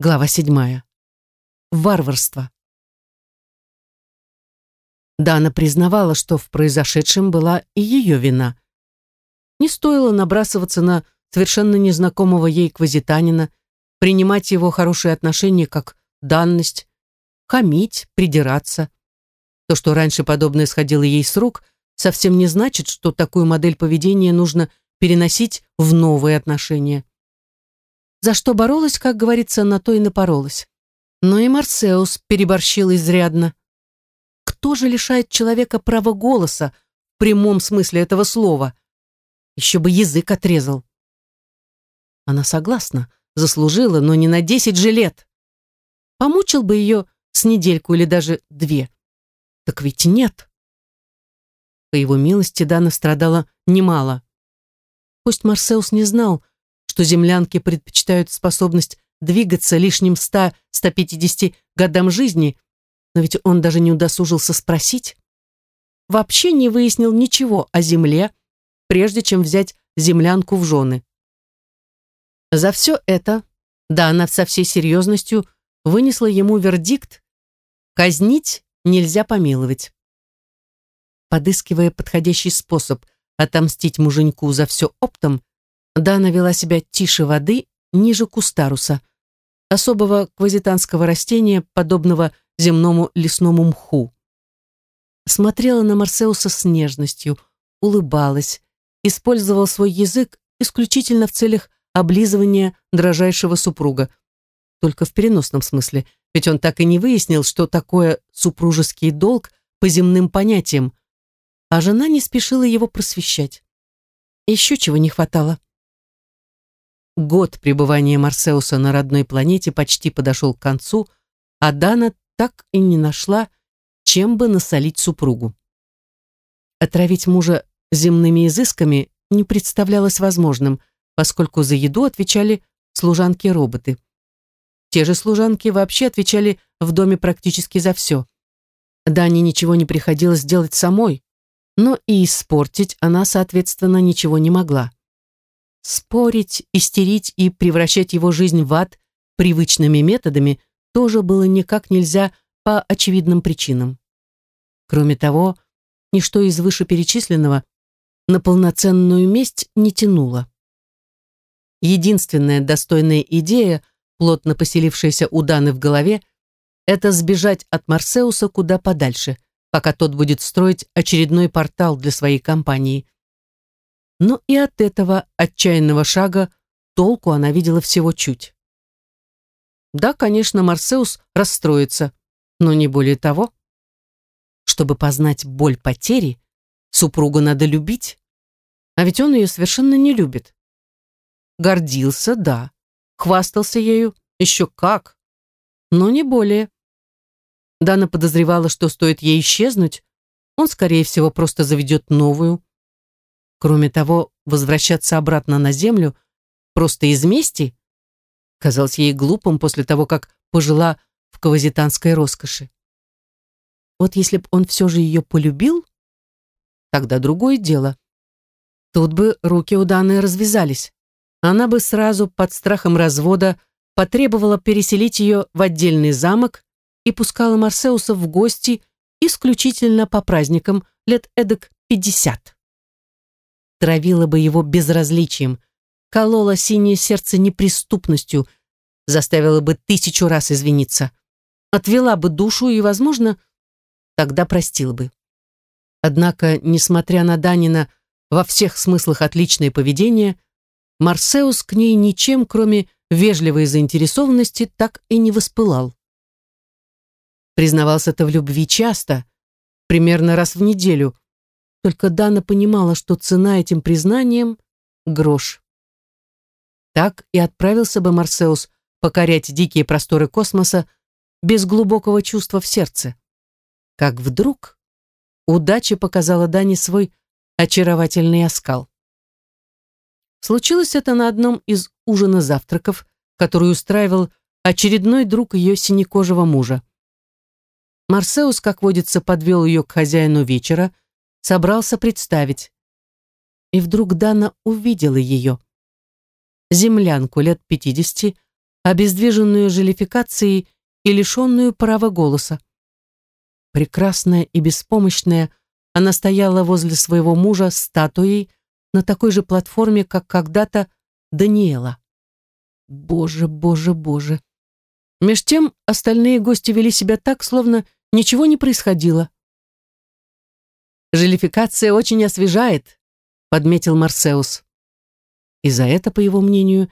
Глава седьмая. Варварство. Дана признавала, что в произошедшем была и ее вина. Не стоило набрасываться на совершенно незнакомого ей квазитанина, принимать его хорошие отношения как данность, хамить, придираться. То, что раньше подобное сходило ей с рук, совсем не значит, что такую модель поведения нужно переносить в новые отношения. За что боролась, как говорится, на то и напоролась. Но и Марсеус переборщил изрядно. Кто же лишает человека права голоса в прямом смысле этого слова? Еще бы язык отрезал. Она согласна, заслужила, но не на десять же лет. Помучил бы ее с недельку или даже две. Так ведь нет. По его милости Дана страдала немало. Пусть Марсеус не знал, что землянки предпочитают способность двигаться лишним 100-150 годам жизни, но ведь он даже не удосужился спросить. Вообще не выяснил ничего о земле, прежде чем взять землянку в жены. За все это, да, она со всей серьезностью вынесла ему вердикт «казнить нельзя помиловать». Подыскивая подходящий способ отомстить муженьку за все оптом, Дана вела себя тише воды, ниже кустаруса, особого квазитанского растения, подобного земному лесному мху. Смотрела на Марсеуса с нежностью, улыбалась, использовал свой язык исключительно в целях облизывания дрожайшего супруга. Только в переносном смысле, ведь он так и не выяснил, что такое супружеский долг по земным понятиям, а жена не спешила его просвещать. Еще чего не хватало. Год пребывания Марсеуса на родной планете почти подошел к концу, а Дана так и не нашла, чем бы насолить супругу. Отравить мужа земными изысками не представлялось возможным, поскольку за еду отвечали служанки-роботы. Те же служанки вообще отвечали в доме практически за все. Дане ничего не приходилось делать самой, но и испортить она, соответственно, ничего не могла. Спорить, истерить и превращать его жизнь в ад привычными методами тоже было никак нельзя по очевидным причинам. Кроме того, ничто из вышеперечисленного на полноценную месть не тянуло. Единственная достойная идея, плотно поселившаяся у Даны в голове, это сбежать от Марсеуса куда подальше, пока тот будет строить очередной портал для своей компании – но и от этого отчаянного шага толку она видела всего чуть. Да, конечно, Марсеус расстроится, но не более того. Чтобы познать боль потери, супругу надо любить, а ведь он ее совершенно не любит. Гордился, да, хвастался ею, еще как, но не более. Дана подозревала, что стоит ей исчезнуть, он, скорее всего, просто заведет новую, Кроме того, возвращаться обратно на землю просто из мести казалось ей глупым после того, как пожила в кавазитанской роскоши. Вот если б он все же ее полюбил, тогда другое дело. Тут бы руки у Даны развязались. Она бы сразу под страхом развода потребовала переселить ее в отдельный замок и пускала Марсеуса в гости исключительно по праздникам лет эдак пятьдесят травила бы его безразличием, колола синее сердце неприступностью, заставила бы тысячу раз извиниться, отвела бы душу и, возможно, тогда простил бы. Однако, несмотря на Данина во всех смыслах отличное поведение, Марсеус к ней ничем, кроме вежливой заинтересованности, так и не воспылал. Признавался-то в любви часто, примерно раз в неделю, только Дана понимала, что цена этим признанием — грош. Так и отправился бы Марсеус покорять дикие просторы космоса без глубокого чувства в сердце. Как вдруг удача показала Дане свой очаровательный оскал. Случилось это на одном из ужина-завтраков, который устраивал очередной друг ее синекожего мужа. Марсеус, как водится, подвел ее к хозяину вечера — собрался представить. И вдруг Дана увидела ее. Землянку лет пятидесяти, обездвиженную желификацией и лишенную права голоса. Прекрасная и беспомощная, она стояла возле своего мужа статуей на такой же платформе, как когда-то Даниэла. Боже, боже, боже. Меж тем остальные гости вели себя так, словно ничего не происходило. «Желификация очень освежает», — подметил Марсеус. И за это, по его мнению,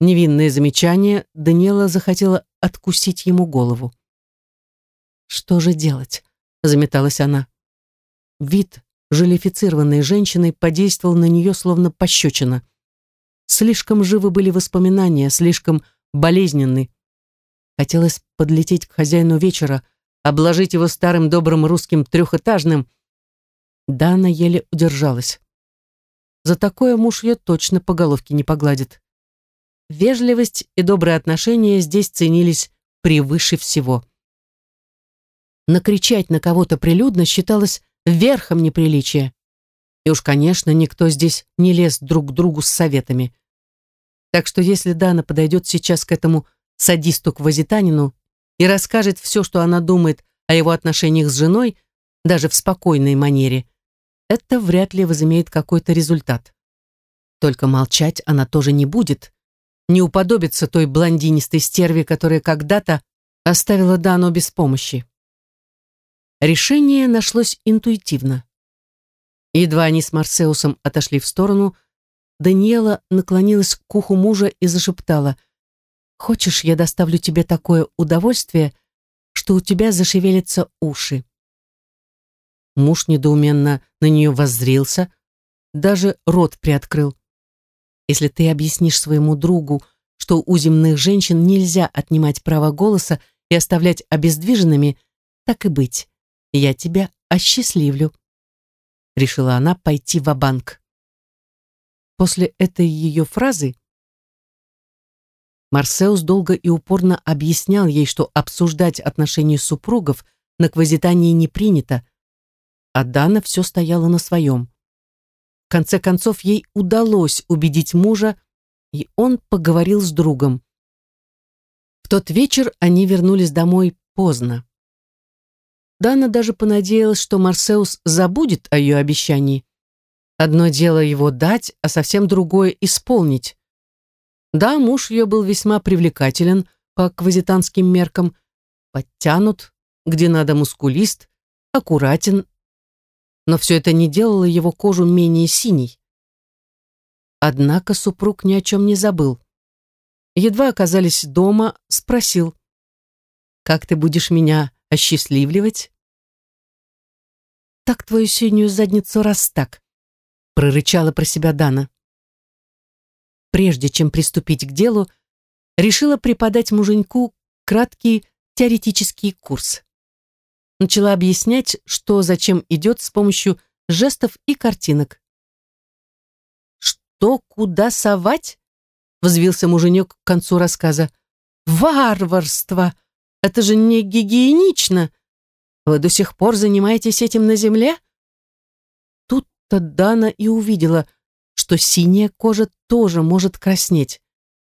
невинное замечание Даниэла захотела откусить ему голову. «Что же делать?» — заметалась она. Вид желифицированной женщины подействовал на нее словно пощечина. Слишком живы были воспоминания, слишком болезненны. Хотелось подлететь к хозяину вечера, обложить его старым добрым русским трехэтажным. Дана еле удержалась. За такое муж ее точно по головке не погладит. Вежливость и добрые отношения здесь ценились превыше всего. Накричать на кого-то прилюдно считалось верхом неприличия. И уж, конечно, никто здесь не лез друг к другу с советами. Так что если Дана подойдет сейчас к этому садисту-квазитанину и расскажет все, что она думает о его отношениях с женой, даже в спокойной манере, это вряд ли возымеет какой-то результат. Только молчать она тоже не будет, не уподобится той блондинистой стерве, которая когда-то оставила Дану без помощи. Решение нашлось интуитивно. Едва они с Марсеусом отошли в сторону, Даниэла наклонилась к уху мужа и зашептала «Хочешь, я доставлю тебе такое удовольствие, что у тебя зашевелятся уши?» Муж недоуменно на нее воззрился, даже рот приоткрыл. «Если ты объяснишь своему другу, что у земных женщин нельзя отнимать право голоса и оставлять обездвиженными, так и быть я тебя осчастливлю. Решила она пойти в банк После этой ее фразы Марсеус долго и упорно объяснял ей, что обсуждать отношения супругов на квазитании не принято, а Дана все стояла на своем. В конце концов, ей удалось убедить мужа, и он поговорил с другом. В тот вечер они вернулись домой поздно. Дана даже понадеялась, что Марсеус забудет о ее обещании. Одно дело его дать, а совсем другое — исполнить. Да, муж ее был весьма привлекателен по квазитанским меркам, подтянут, где надо мускулист, аккуратен, но все это не делало его кожу менее синей. Однако супруг ни о чем не забыл. Едва оказались дома, спросил, «Как ты будешь меня осчастливливать. «Так твою синюю задницу раз так», — прорычала про себя Дана. Прежде чем приступить к делу, решила преподать муженьку краткий теоретический курс. Начала объяснять, что зачем идет с помощью жестов и картинок. «Что, куда совать?» — взвился муженек к концу рассказа. «Варварство!» Это же не гигиенично. Вы до сих пор занимаетесь этим на земле? Тут-то Дана и увидела, что синяя кожа тоже может краснеть.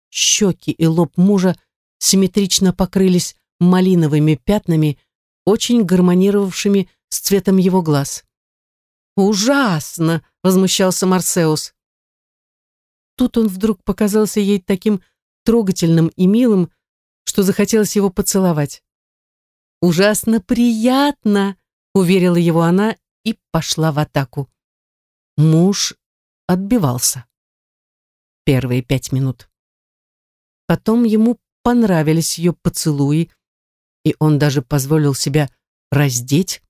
Щеки и лоб мужа симметрично покрылись малиновыми пятнами, очень гармонировавшими с цветом его глаз. «Ужасно!» — возмущался Марсеус. Тут он вдруг показался ей таким трогательным и милым, что захотелось его поцеловать. «Ужасно приятно!» — уверила его она и пошла в атаку. Муж отбивался. Первые пять минут. Потом ему понравились ее поцелуи, и он даже позволил себя раздеть.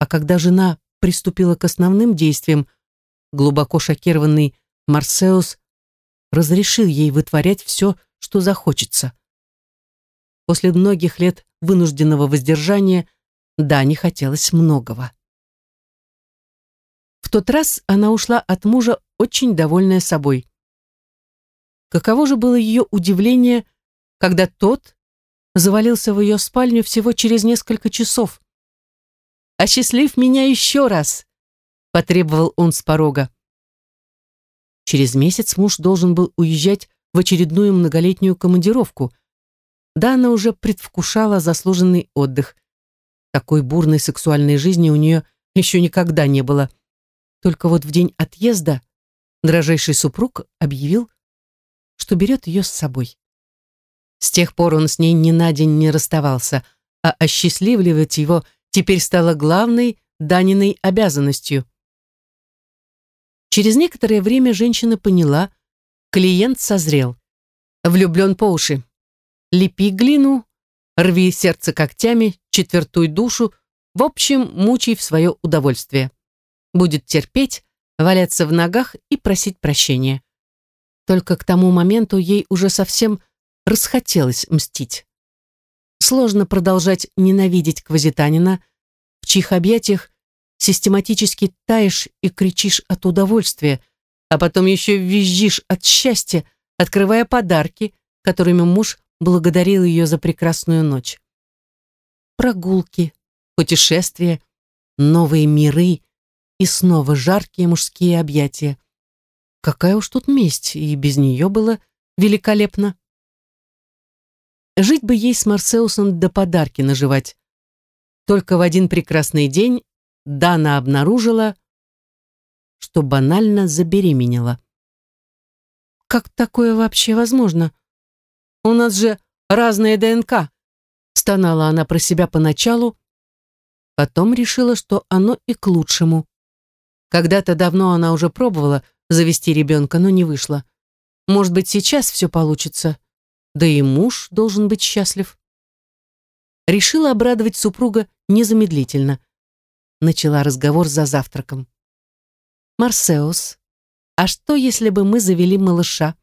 А когда жена приступила к основным действиям, глубоко шокированный Марсеус разрешил ей вытворять все, что захочется. После многих лет вынужденного воздержания да, не хотелось многого. В тот раз она ушла от мужа очень довольная собой. Каково же было ее удивление, когда тот завалился в ее спальню всего через несколько часов. «Осчастлив меня еще раз!» — потребовал он с порога. Через месяц муж должен был уезжать в очередную многолетнюю командировку. Дана уже предвкушала заслуженный отдых. Такой бурной сексуальной жизни у нее еще никогда не было. Только вот в день отъезда дрожайший супруг объявил, что берет ее с собой. С тех пор он с ней ни на день не расставался, а осчастливливать его теперь стало главной Даниной обязанностью. Через некоторое время женщина поняла, клиент созрел. Влюблен по уши. Лепи глину, рви сердце когтями, четвертуй душу, в общем, мучай в свое удовольствие. Будет терпеть, валяться в ногах и просить прощения. Только к тому моменту ей уже совсем расхотелось мстить. Сложно продолжать ненавидеть Квазитанина, в чьих объятиях систематически таешь и кричишь от удовольствия, а потом еще визжишь от счастья, открывая подарки, которыми муж благодарил ее за прекрасную ночь. Прогулки, путешествия, новые миры и снова жаркие мужские объятия. Какая уж тут месть, и без нее было великолепно. Жить бы ей с Марсеусом до подарки наживать. Только в один прекрасный день Дана обнаружила, что банально забеременела. Как такое вообще возможно? У нас же разная ДНК. Стонала она про себя поначалу, потом решила, что оно и к лучшему. Когда-то давно она уже пробовала завести ребенка, но не вышло. Может быть, сейчас все получится да и муж должен быть счастлив. Решила обрадовать супруга незамедлительно. Начала разговор за завтраком. «Марсеус, а что, если бы мы завели малыша?»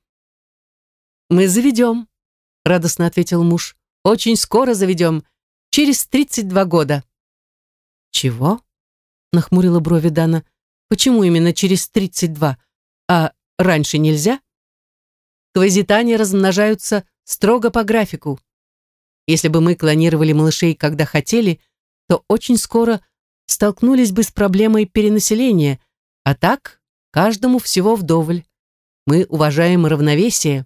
«Мы заведем», — радостно ответил муж. «Очень скоро заведем, через 32 года». «Чего?» — нахмурила брови Дана. «Почему именно через 32? А раньше нельзя?» Квазитане размножаются строго по графику. Если бы мы клонировали малышей, когда хотели, то очень скоро столкнулись бы с проблемой перенаселения, а так каждому всего вдоволь. Мы уважаем равновесие.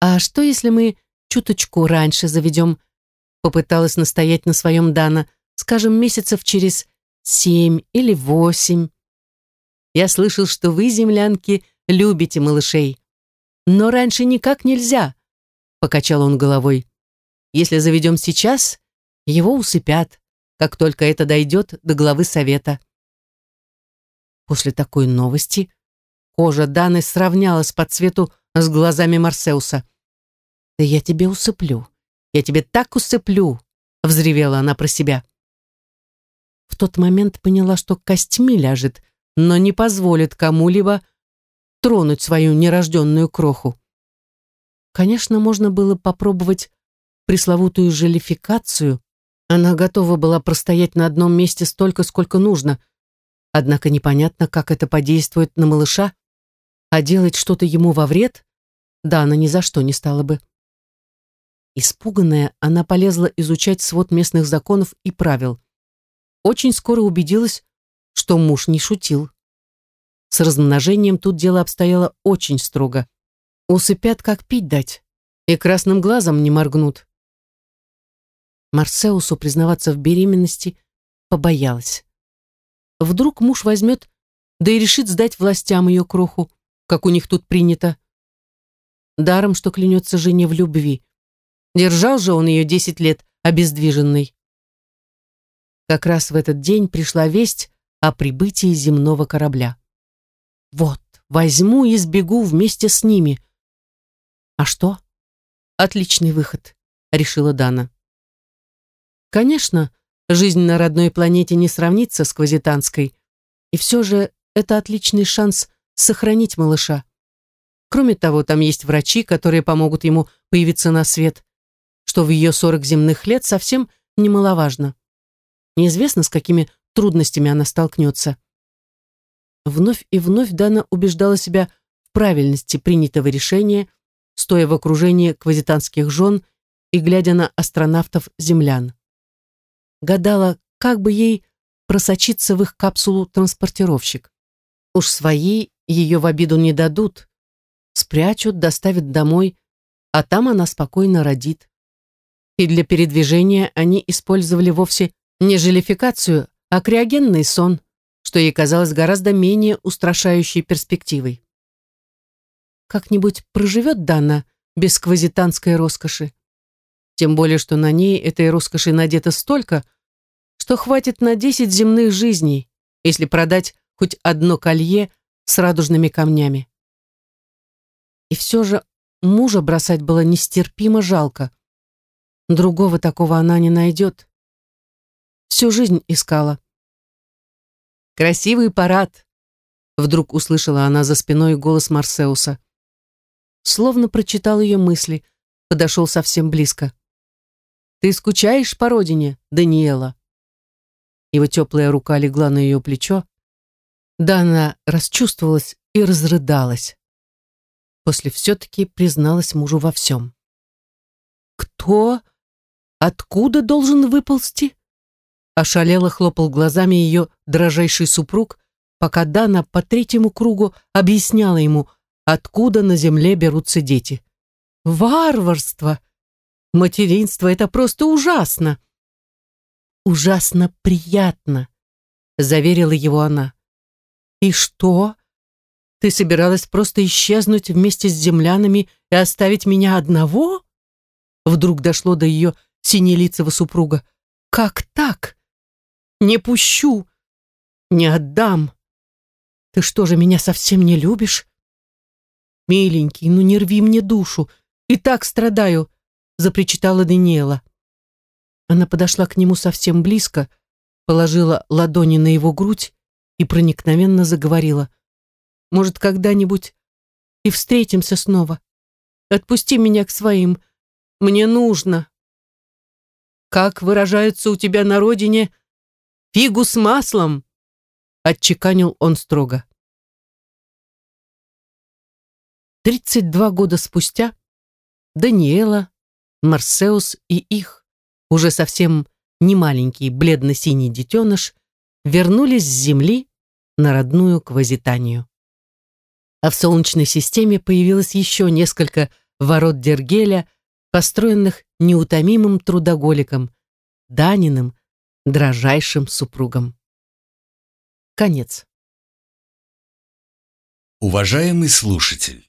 А что, если мы чуточку раньше заведем, попыталась настоять на своем Дана, скажем, месяцев через семь или восемь. Я слышал, что вы, землянки, любите малышей. Но раньше никак нельзя покачал он головой. Если заведем сейчас, его усыпят, как только это дойдет до главы совета. После такой новости кожа Даны сравнялась по цвету с глазами Марсеуса. «Да я тебе усыплю, я тебе так усыплю!» взревела она про себя. В тот момент поняла, что костьми ляжет, но не позволит кому-либо тронуть свою нерожденную кроху. Конечно, можно было попробовать пресловутую желификацию. Она готова была простоять на одном месте столько, сколько нужно. Однако непонятно, как это подействует на малыша, а делать что-то ему во вред, да, она ни за что не стала бы. Испуганная, она полезла изучать свод местных законов и правил. Очень скоро убедилась, что муж не шутил. С размножением тут дело обстояло очень строго. Усыпят, как пить дать, и красным глазом не моргнут. Марсеусу признаваться в беременности побоялась. Вдруг муж возьмет, да и решит сдать властям ее кроху, как у них тут принято. Даром, что клянется жене в любви. Держал же он ее десять лет обездвиженной. Как раз в этот день пришла весть о прибытии земного корабля. Вот, возьму и сбегу вместе с ними. А что? Отличный выход, решила Дана. Конечно, жизнь на родной планете не сравнится с квазитанской, и все же это отличный шанс сохранить малыша. Кроме того, там есть врачи, которые помогут ему появиться на свет, что в ее сорок земных лет совсем немаловажно. Неизвестно, с какими трудностями она столкнется. Вновь и вновь Дана убеждала себя в правильности принятого решения стоя в окружении квазитанских жен и глядя на астронавтов-землян. Гадала, как бы ей просочиться в их капсулу транспортировщик. Уж свои ее в обиду не дадут. спрячут, доставят домой, а там она спокойно родит. И для передвижения они использовали вовсе не желификацию, а криогенный сон, что ей казалось гораздо менее устрашающей перспективой. Как-нибудь проживет Дана без квазитанской роскоши. Тем более, что на ней этой роскоши надето столько, что хватит на десять земных жизней, если продать хоть одно колье с радужными камнями. И все же мужа бросать было нестерпимо жалко. Другого такого она не найдет. Всю жизнь искала. «Красивый парад!» Вдруг услышала она за спиной голос Марсеуса. Словно прочитал ее мысли, подошел совсем близко. «Ты скучаешь по родине, Даниэла?» Его теплая рука легла на ее плечо. Да, она расчувствовалась и разрыдалась. После все-таки призналась мужу во всем. «Кто? Откуда должен выползти?» Ошалело хлопал глазами ее дрожайший супруг, пока Дана по третьему кругу объясняла ему, откуда на земле берутся дети. «Варварство! Материнство — это просто ужасно!» «Ужасно приятно!» — заверила его она. «И что? Ты собиралась просто исчезнуть вместе с землянами и оставить меня одного?» Вдруг дошло до ее синелицего супруга. «Как так? Не пущу! Не отдам! Ты что же, меня совсем не любишь?» «Миленький, ну не рви мне душу, и так страдаю!» запричитала Даниэла. Она подошла к нему совсем близко, положила ладони на его грудь и проникновенно заговорила. Может, когда-нибудь и встретимся снова. Отпусти меня к своим. Мне нужно. Как выражаются у тебя на родине фигу с маслом, отчеканил он строго. Тридцать два года спустя Даниэла, Марсеус и их, уже совсем не маленький бледно-синий детеныш, вернулись с Земли на родную Квазитанию а в Солнечной системе появилось еще несколько ворот Дергеля, построенных неутомимым трудоголиком, Даниным, дрожайшим супругом. Конец. Уважаемый слушатель,